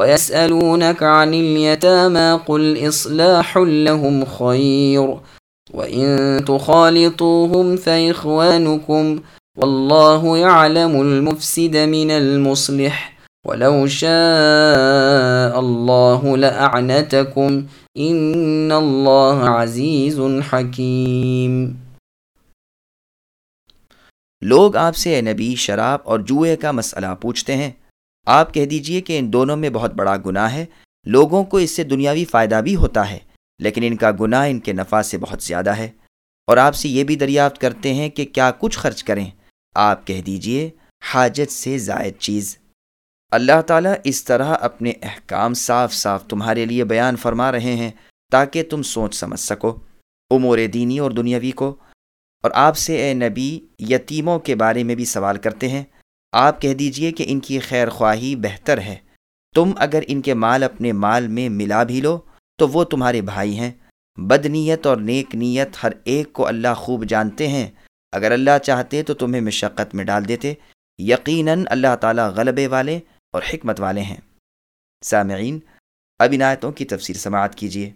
ويسألونك عن اليتامى قل إصلاح لهم خير وإن تخالطوهم فإخوانكم والله يعلم المفسد من المصلح ولو شاء الله لأعنتكم إن الله عزيز حكيم لوگ آپ سے اے نبی شراب اور جوئے کا مسئلہ پوچھتے ہیں آپ کہہ دیجیے کہ ان دونوں میں بہت بڑا گناہ ہے۔ لوگوں کو اس سے دنیاوی فائدہ بھی ہوتا ہے، لیکن ان کا گناہ ان کے نفع سے بہت زیادہ ہے۔ اور آپ سے یہ بھی دریافت کرتے ہیں کہ کیا کچھ خرچ کریں۔ آپ کہہ دیجیے، حاجت سے زائد چیز۔ اللہ تعالیٰ اس طرح اپنے احکام صاف صاف تمہارے لیے بیان فرما رہے ہیں تاکہ تم سوچ سمجھ سکو۔ امور دینی اور دنیاوی کو۔ اور آپ سے اے نبی، یتیموں کے بارے میں بھی سوال کرتے ہیں۔ آپ کہہ دیجیے کہ ان کی خیر خواہی بہتر ہے۔ تم اگر ان کے مال اپنے مال میں ملا بھی لو، تو وہ تمہارے بھائی ہیں۔ بد نیت اور نیک نیت ہر ایک کو اللہ خوب جانتے ہیں۔ اگر اللہ چاہتے تو تمہیں مشقت میں ڈال دیتے۔ یقیناً اللہ تعالیٰ غلبے والے اور حکمت والے ہیں۔ سامعین، اب عنایتوں کی تفسیر سماعت کیجیے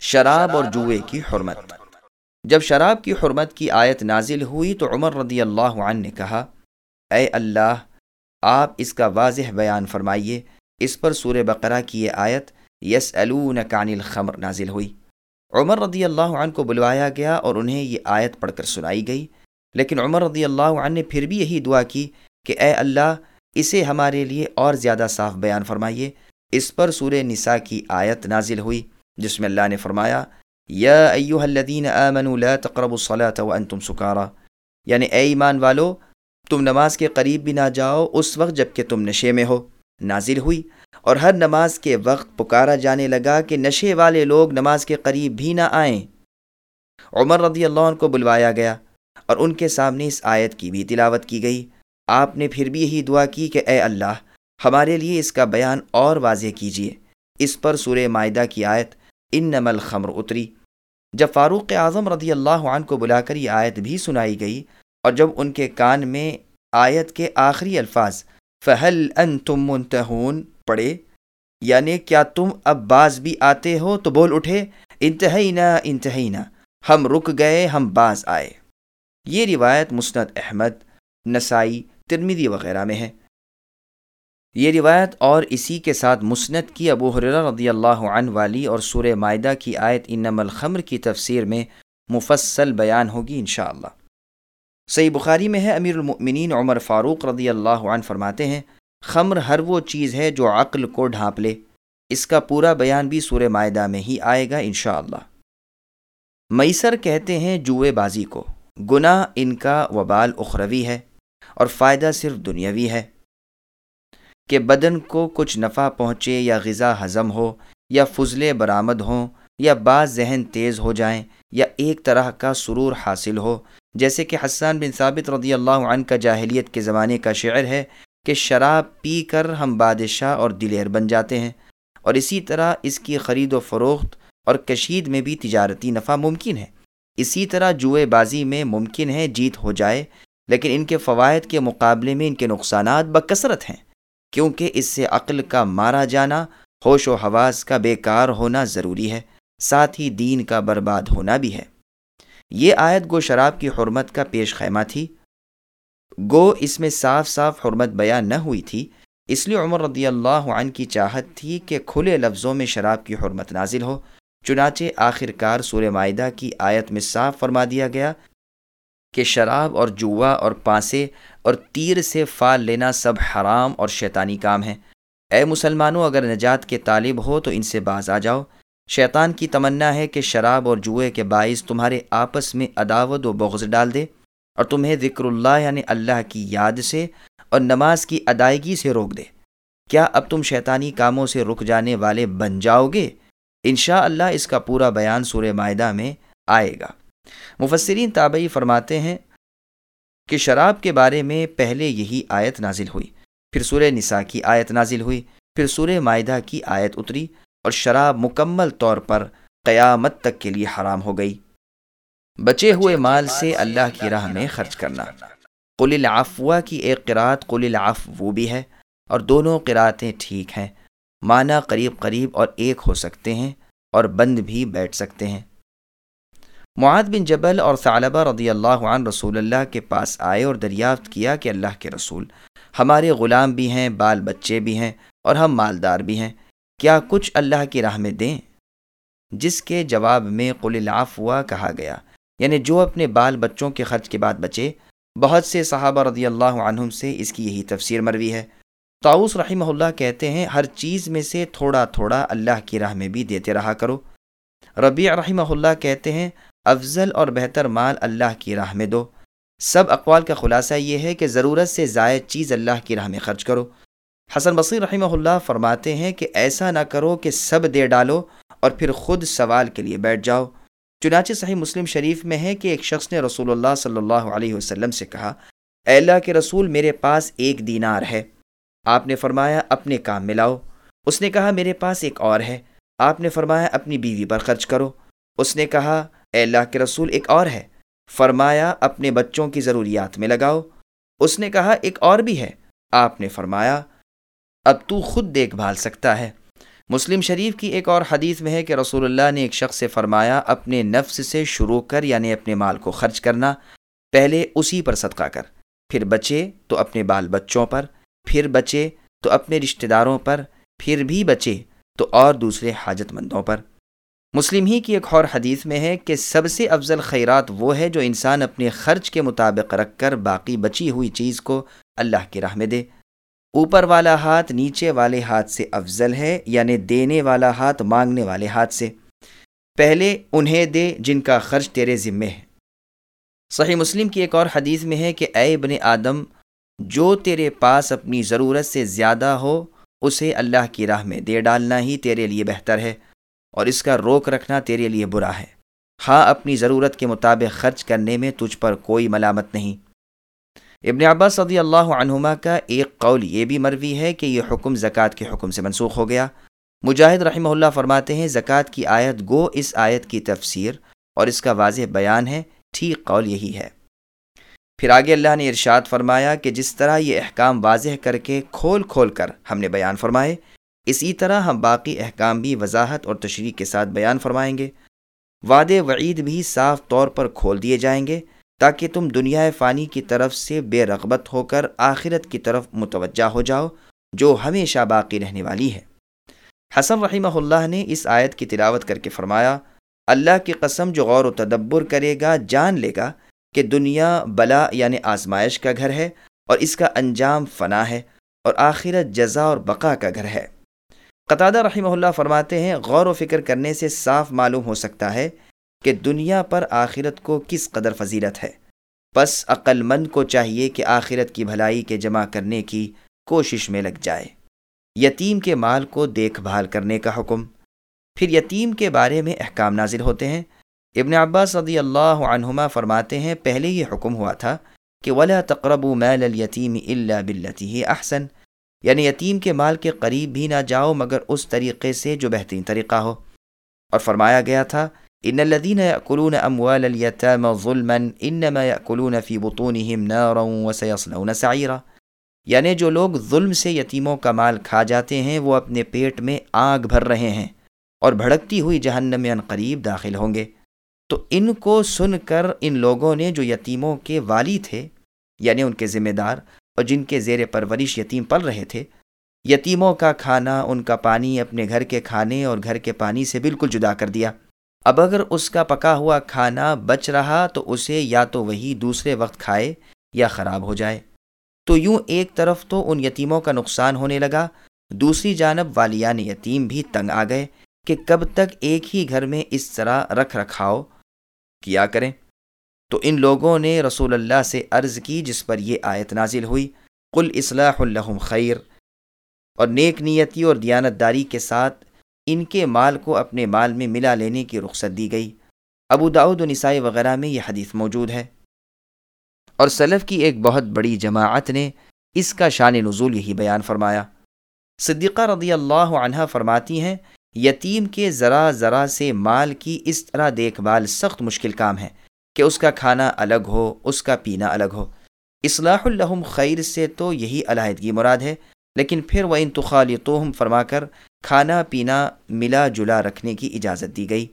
شراب اور جوئے کی حرمت۔ جب شراب کی حرمت کی آیت نازل ہوئی تو عمر رضی اللہ عنہ نے کہا اے اللہ، آپ اس کا واضح بیان فرمائیے۔ اس پر سور بقرہ کی یہ آیت یس کان الخمر نازل ہوئی۔ عمر رضی اللہ عنہ کو بلوایا گیا اور انہیں یہ آیت پڑھ کر سنائی گئی۔ لیکن عمر رضی اللہ عنہ نے پھر بھی یہی دعا کی کہ اے اللہ، اسے ہمارے لیے اور زیادہ صاف بیان فرمائیے۔ اس پر سور نساء کی آیت نازل ہوئی، جس میں اللہ نے فرمایا، یا ایوہ الذین آمنوا لا تقربوا الصلاة وانتم سکارا۔ یعنی اے ایمان والو تم نماز کے قریب بھی نہ جاؤ اس وقت جبکہ تم نشے میں ہو۔ نازل ہوئی اور ہر نماز کے وقت پکارا جانے لگا کہ نشے والے لوگ نماز کے قریب بھی نہ آئیں۔ عمر رضی اللہ عنہ کو بلوایا گیا اور ان کے سامنے اس آیت کی بھی تلاوت کی گئی۔ آپ نے پھر بھی یہی دعا کی کہ اے اللہ، ہمارے لیے اس کا بیان اور واضح کیجیے۔ اس پر سورہ معدہ کی آیت ان نمل خمر اتری۔ جب فاروق اعظم رضی اللہ عنہ کو بلا کر یہ آیت بھی سنائی گئی اور جب ان کے کان میں آیت کے آخری الفاظ فہل ان تم منتہون پڑھے یعنی کیا تم اب باز بھی آتے ہو تو بول اٹھے انتہائی نہ انتہائی نہ ہم رک گئے، ہم باز آئے۔ یہ روایت مسند احمد، نسائی ترمیدی وغیرہ میں ہے۔ یہ روایت اور اسی کے ساتھ مسند کی ابو حرر رضی اللہ عنہ والی اور سورہ معدہ کی آیت انم الخمر کی تفسیر میں مفصل بیان ہوگی انشاءاللہ۔ صحیح بخاری میں ہے، امیر المؤمنین عمر فاروق رضی اللہ عنہ فرماتے ہیں، خمر ہر وہ چیز ہے جو عقل کو ڈھانپ لے۔ اس کا پورا بیان بھی سورہ معدہ میں ہی آئے گا انشاءاللہ۔ میسر کہتے ہیں جوئے بازی کو۔ گناہ ان کا وبال اخروی ہے اور فائدہ صرف دنیاوی ہے۔ کہ بدن کو کچھ نفع پہنچے یا غذا ہضم ہو یا فضلے برآمد ہوں یا بعض ذہن تیز ہو جائیں یا ایک طرح کا سرور حاصل ہو جیسے کہ حسان بن ثابت رضی اللہ عنہ کا جاہلیت کے زمانے کا شعر ہے کہ شراب پی کر ہم بادشاہ اور دلیر بن جاتے ہیں۔ اور اسی طرح اس کی خرید و فروخت اور کشید میں بھی تجارتی نفع ممکن ہے۔ اسی طرح جوئے بازی میں ممکن ہے جیت ہو جائے، لیکن ان کے فوائد کے مقابلے میں ان کے نقصانات بکثرت ہیں، کیونکہ اس سے عقل کا مارا جانا، ہوش و حواس کا بیکار ہونا ضروری ہے، ساتھ ہی دین کا برباد ہونا بھی ہے۔ یہ آیت گو شراب کی حرمت کا پیش خیمہ تھی۔ گو اس میں صاف صاف حرمت بیان نہ ہوئی تھی، اس لیے عمر رضی اللہ عنہ کی چاہت تھی کہ کھلے لفظوں میں شراب کی حرمت نازل ہو۔ چنانچہ آخر کار سور معدہ کی آیت میں صاف فرما دیا گیا کہ شراب اور جوا اور پانسے اور تیر سے فال لینا سب حرام اور شیطانی کام ہیں اے مسلمانوں، اگر نجات کے طالب ہو تو ان سے باز آ جاؤ۔ شیطان کی تمنا ہے کہ شراب اور جوئے کے باعث تمہارے آپس میں عداوت و بغض ڈال دے اور تمہیں ذکر اللہ یعنی اللہ کی یاد سے اور نماز کی ادائیگی سے روک دے۔ کیا اب تم شیطانی کاموں سے رک جانے والے بن جاؤ گے؟ انشاء اللہ اس کا پورا بیان سورہ معدہ میں آئے گا۔ مفسرین تابعی فرماتے ہیں کہ شراب کے بارے میں پہلے یہی آیت نازل ہوئی۔ پھر سورہ نساء کی آیت نازل ہوئی۔ پھر سورہ معدہ کی آیت اتری۔ اور شراب مکمل طور پر قیامت تک کے لیے حرام ہو گئی۔ بچے ہوئے مال سے اللہ کی راہ میں خرچ کرنا۔ قل العفو کی ایک قرات قل العف وہ بھی ہے۔ اور دونوں قراتیں ٹھیک ہیں۔ معنی قریب قریب اور ایک ہو سکتے ہیں اور بند بھی بیٹھ سکتے ہیں۔ معاد بن جبل اور ثعلبہ رضی اللہ عنہ رسول اللہ کے پاس آئے اور دریافت کیا کہ اللہ کے رسول ہمارے غلام بھی ہیں بال بچے بھی ہیں اور ہم مالدار بھی ہیں۔ کیا کچھ اللہ کی راہ میں دیں؟ جس کے جواب میں قل العفو کہا گیا۔ یعنی جو اپنے بال بچوں کے خرچ کے بعد بچے، بہت سے صحابہ رضی اللہ عنہم سے اس کی یہی تفسیر مروی ہے۔ تاؤس رحمہ اللہ کہتے ہیں، ہر چیز میں سے تھوڑا تھوڑا اللہ کی راہ میں بھی دیتے رہا کرو۔ ربیع رحمہ اللہ کہتے ہیں، افضل اور بہتر مال اللہ کی راہ میں دو۔ سب اقوال کا خلاصہ یہ ہے کہ ضرورت سے زائد چیز اللہ کی راہ میں خرچ کرو۔ حسن بصیر رحمہ اللہ فرماتے ہیں کہ ایسا نہ کرو کہ سب دے ڈالو اور پھر خود سوال کے لیے بیٹھ جاؤ۔ چنانچہ صحیح مسلم شریف میں ہے کہ ایک شخص نے رسول اللہ صلی اللہ علیہ وسلم سے کہا، اے اللہ کے رسول، میرے پاس ایک دینار ہے۔ آپ نے فرمایا، اپنے کام میں لاؤ۔ اس نے کہا، میرے پاس ایک اور ہے۔ آپ نے فرمایا، اپنی بیوی پر خرچ کرو۔ اس نے کہا، اے اللہ کے رسول، ایک اور ہے۔ فرمایا، اپنے بچوں کی ضروریات میں لگاؤ۔ اس نے کہا، ایک اور بھی ہے۔ آپ نے فرمایا اب تو خود دیکھ بھال سکتا ہے۔ مسلم شریف کی ایک اور حدیث میں ہے کہ رسول اللہ نے ایک شخص سے فرمایا، اپنے نفس سے شروع کر یعنی اپنے مال کو خرچ کرنا، پہلے اسی پر صدقہ کر، پھر بچے تو اپنے بال بچوں پر، پھر بچے تو اپنے رشتہ داروں پر، پھر بھی بچے تو اور دوسرے حاجت مندوں پر۔ مسلم ہی کی ایک اور حدیث میں ہے کہ سب سے افضل خیرات وہ ہے جو انسان اپنے خرچ کے مطابق رکھ کر باقی بچی ہوئی چیز کو اللہ کی راہ میں دے۔ اوپر والا ہاتھ نیچے والے ہاتھ سے افضل ہے یعنی دینے والا ہاتھ مانگنے والے ہاتھ سے۔ پہلے انہیں دے جن کا خرچ تیرے ذمے ہے۔ صحیح مسلم کی ایک اور حدیث میں ہے کہ اے ابن آدم، جو تیرے پاس اپنی ضرورت سے زیادہ ہو، اسے اللہ کی راہ میں دے ڈالنا ہی تیرے لیے بہتر ہے، اور اس کا روک رکھنا تیرے لیے برا ہے۔ ہاں اپنی ضرورت کے مطابق خرچ کرنے میں تجھ پر کوئی ملامت نہیں۔ ابن عباس صدی اللہ عنہما کا ایک قول یہ بھی مروی ہے کہ یہ حکم زکوٰۃ کے حکم سے منسوخ ہو گیا۔ مجاہد رحمہ اللہ فرماتے ہیں، زکوٰۃ کی آیت گو، اس آیت کی تفسیر اور اس کا واضح بیان ہے، ٹھیک قول یہی ہے۔ پھر آگے اللہ نے ارشاد فرمایا کہ جس طرح یہ احکام واضح کر کے کھول کھول کر ہم نے بیان فرمائے، اسی طرح ہم باقی احکام بھی وضاحت اور تشریح کے ساتھ بیان فرمائیں گے۔ وعد وعید بھی صاف طور پر کھول دیے جائیں گے۔ تاکہ تم دنیا فانی کی طرف سے بے رغبت ہو کر آخرت کی طرف متوجہ ہو جاؤ، جو ہمیشہ باقی رہنے والی ہے۔ حسن رحمہ اللہ نے اس آیت کی تلاوت کر کے فرمایا، اللہ کی قسم جو غور و تدبر کرے گا، جان لے گا کہ دنیا بلا یعنی آزمائش کا گھر ہے اور اس کا انجام فنا ہے اور آخرت جزا اور بقا کا گھر ہے۔ قطادہ رحمہ اللہ فرماتے ہیں، غور و فکر کرنے سے صاف معلوم ہو سکتا ہے کہ دنیا پر آخرت کو کس قدر فضیلت ہے۔ بس عقل مند کو چاہیے کہ آخرت کی بھلائی کے جمع کرنے کی کوشش میں لگ جائے۔ یتیم کے مال کو دیکھ بھال کرنے کا حکم۔ پھر یتیم کے بارے میں احکام نازل ہوتے ہیں۔ ابن عباس صدی اللہ عنہما فرماتے ہیں، پہلے یہ حکم ہوا تھا کہ ولا تقرب میل الیتیم اللہ بلتی احسن یعنی یتیم کے مال کے قریب بھی نہ جاؤ مگر اس طریقے سے جو بہترین طریقہ ہو۔ اور فرمایا گیا تھا ان الذين ياكلون اموال اليتامى ظلما انما ياكلون في بطونهم نارا وسيصلون سعيرا یعنی جو لوگ ظلم سے یتیموں کا مال کھا جاتے ہیں وہ اپنے پیٹ میں آگ بھر رہے ہیں اور بھڑکتی ہوئی جہنم میں قریب داخل ہوں گے۔ تو ان کو سن کر ان لوگوں نے جو یتیموں کے والی تھے یعنی ان کے ذمہ دار اور جن کے زیر پرورش یتیم پل رہے تھے، یتیموں کا کھانا، ان کا پانی اپنے گھر کے کھانے اور گھر کے پانی سے بالکل جدا کر دیا۔ اب اگر اس کا پکا ہوا کھانا بچ رہا تو اسے یا تو وہی دوسرے وقت کھائے یا خراب ہو جائے۔ تو یوں ایک طرف تو ان یتیموں کا نقصان ہونے لگا، دوسری جانب والیان یتیم بھی تنگ آ گئے کہ کب تک ایک ہی گھر میں اس طرح رکھ رکھاؤ۔ کیا کریں؟ تو ان لوگوں نے رسول اللہ سے عرض کی جس پر یہ آیت نازل ہوئی، قل اصلاح الحم خیر۔ اور نیک نیتی اور دیانت داری کے ساتھ ان کے مال کو اپنے مال میں ملا لینے کی رخصت دی گئی۔ ابو داود و نسائی وغیرہ میں یہ حدیث موجود ہے۔ اور سلف کی ایک بہت بڑی جماعت نے اس کا شان نزول یہی بیان فرمایا۔ صدیقہ رضی اللہ عنہ فرماتی ہیں، یتیم کے ذرا ذرا سے مال کی اس طرح دیکھ بھال سخت مشکل کام ہے کہ اس کا کھانا الگ ہو، اس کا پینا الگ ہو۔ اصلاح الحم خیر سے تو یہی علیحدگی مراد ہے، لیکن پھر وہ انتخالی فرما کر کھانا پینا ملا جلا رکھنے کی اجازت دی گئی۔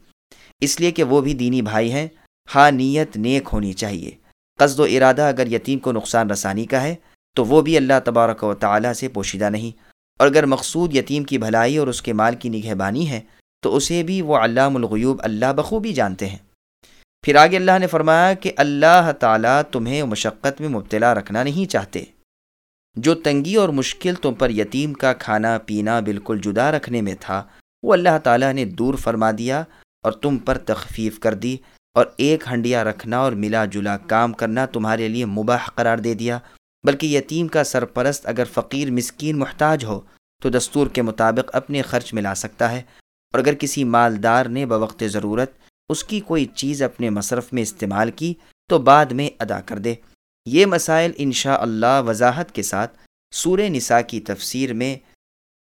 اس لیے کہ وہ بھی دینی بھائی ہیں ہاں نیت نیک ہونی چاہیے۔ قصد و ارادہ اگر یتیم کو نقصان رسانی کا ہے، تو وہ بھی اللہ تبارک و تعالیٰ سے پوشیدہ نہیں۔ اور اگر مقصود یتیم کی بھلائی اور اس کے مال کی نگہبانی ہے، تو اسے بھی وہ علام الغیوب اللہ بخوبی جانتے ہیں۔ پھر آگے اللہ نے فرمایا کہ اللہ تعالیٰ تمہیں مشقت میں مبتلا رکھنا نہیں چاہتے۔ جو تنگی اور مشکل تم پر یتیم کا کھانا پینا بالکل جدا رکھنے میں تھا، وہ اللہ تعالیٰ نے دور فرما دیا اور تم پر تخفیف کر دی اور ایک ہنڈیا رکھنا اور ملا جلا کام کرنا تمہارے لیے مباح قرار دے دیا۔ بلکہ یتیم کا سرپرست اگر فقیر مسکین محتاج ہو، تو دستور کے مطابق اپنے خرچ ملا سکتا ہے۔ اور اگر کسی مالدار نے بوقت ضرورت اس کی کوئی چیز اپنے مصرف میں استعمال کی، تو بعد میں ادا کر دے۔ یہ مسائل انشاء اللہ وضاحت کے ساتھ سور نساء کی تفسیر میں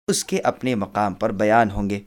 اس کے اپنے مقام پر بیان ہوں گے۔